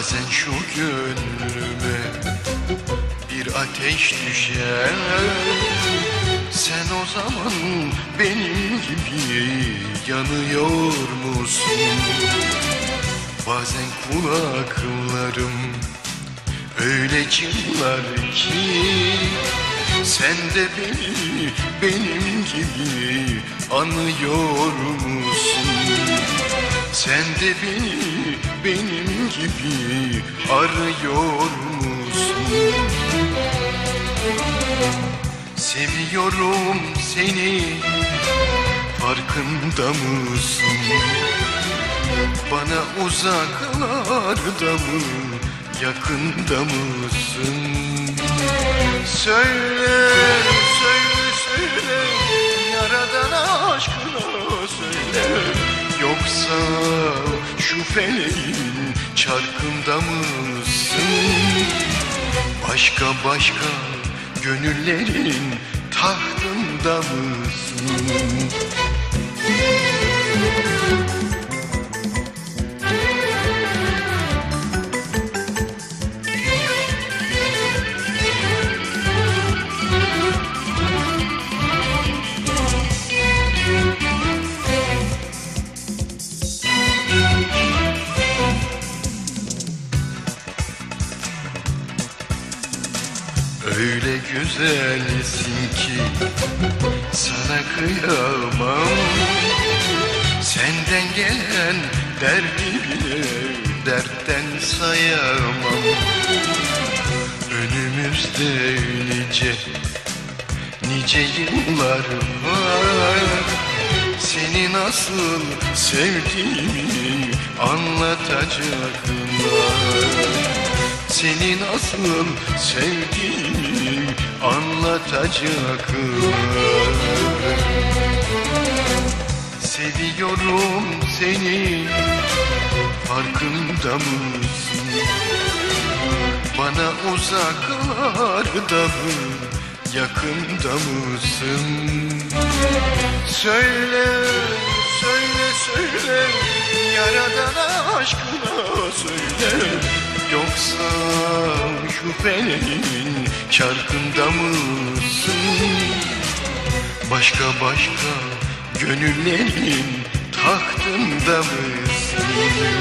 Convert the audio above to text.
Bazen şu gönlüme bir ateş düşer Sen o zaman benim gibi yanıyor musun? Bazen kulaklarım öyle çınlar ki Sen de beni benim gibi anıyor musun? Sen de beni benim gibi arıyor musun? Seviyorum seni farkında mısın? Bana uzaklarda mı yakında mısın? Söyle, söyle, söyle Yaradan aşkına söyle Yoksa şu feleğin çarkında mısın? Başka başka gönüllerin tahtında mısın? Öyle güzelsin ki sana kıyamam. Senden gelen derdi bile dertten sayamam. Önümüzde nice nice yıllar var. Seni nasıl sevdiğimi anlatacaklar seni nasıl sevdiğimi anlatacaklar Seviyorum seni farkında mısın? Bana uzaklarda mı yakında mısın? Söyle, söyle, söyle Yaradan aşkına söyle Yoksa şu feleğin çarkında mısın? Başka başka gönüllerin tahtında mısın?